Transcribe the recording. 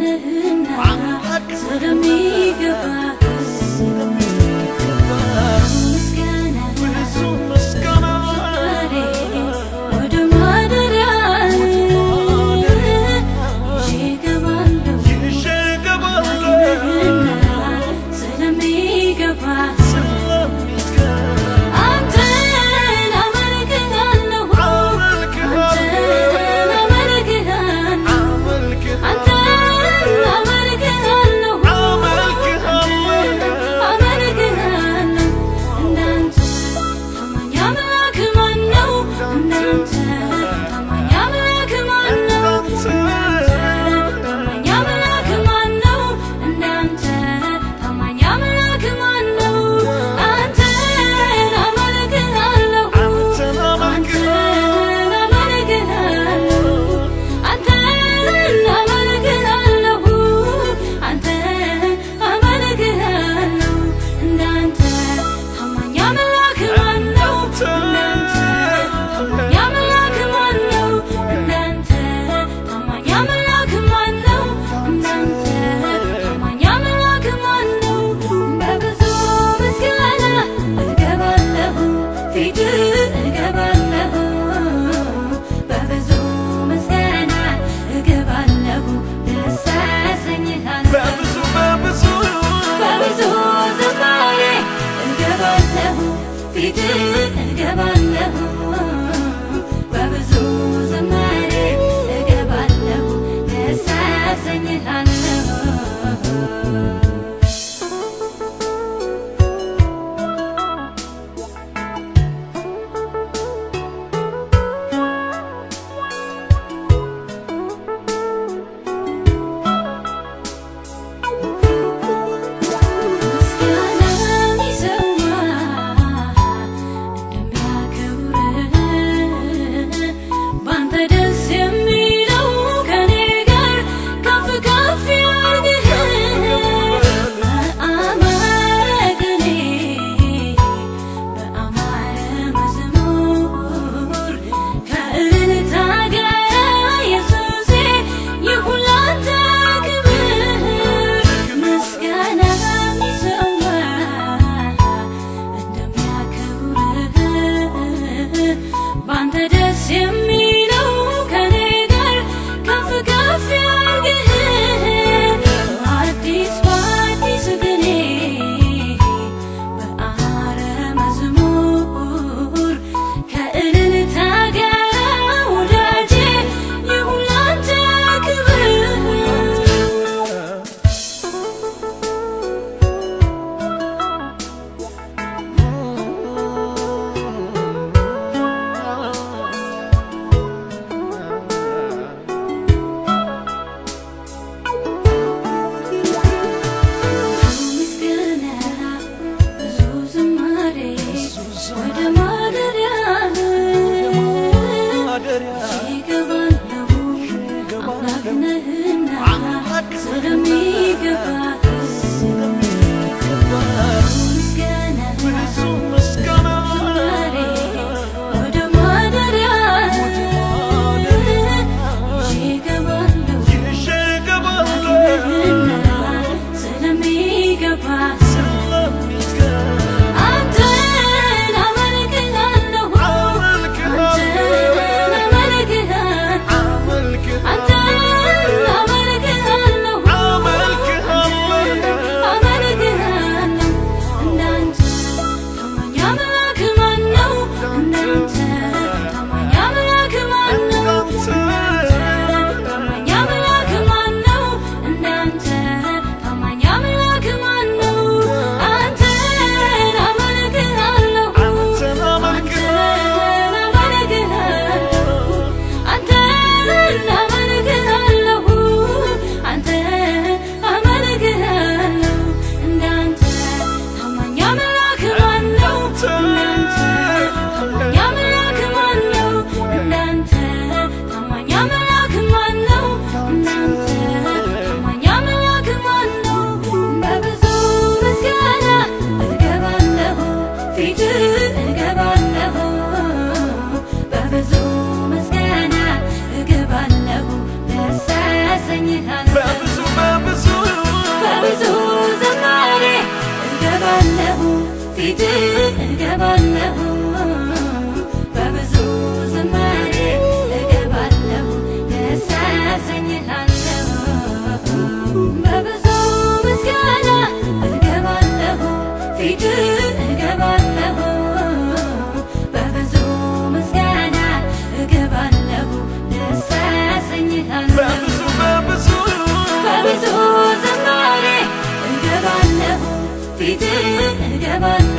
ነህና ስለሚገባ gidilir gebelir. جعلناه في جنة جعلناه heaven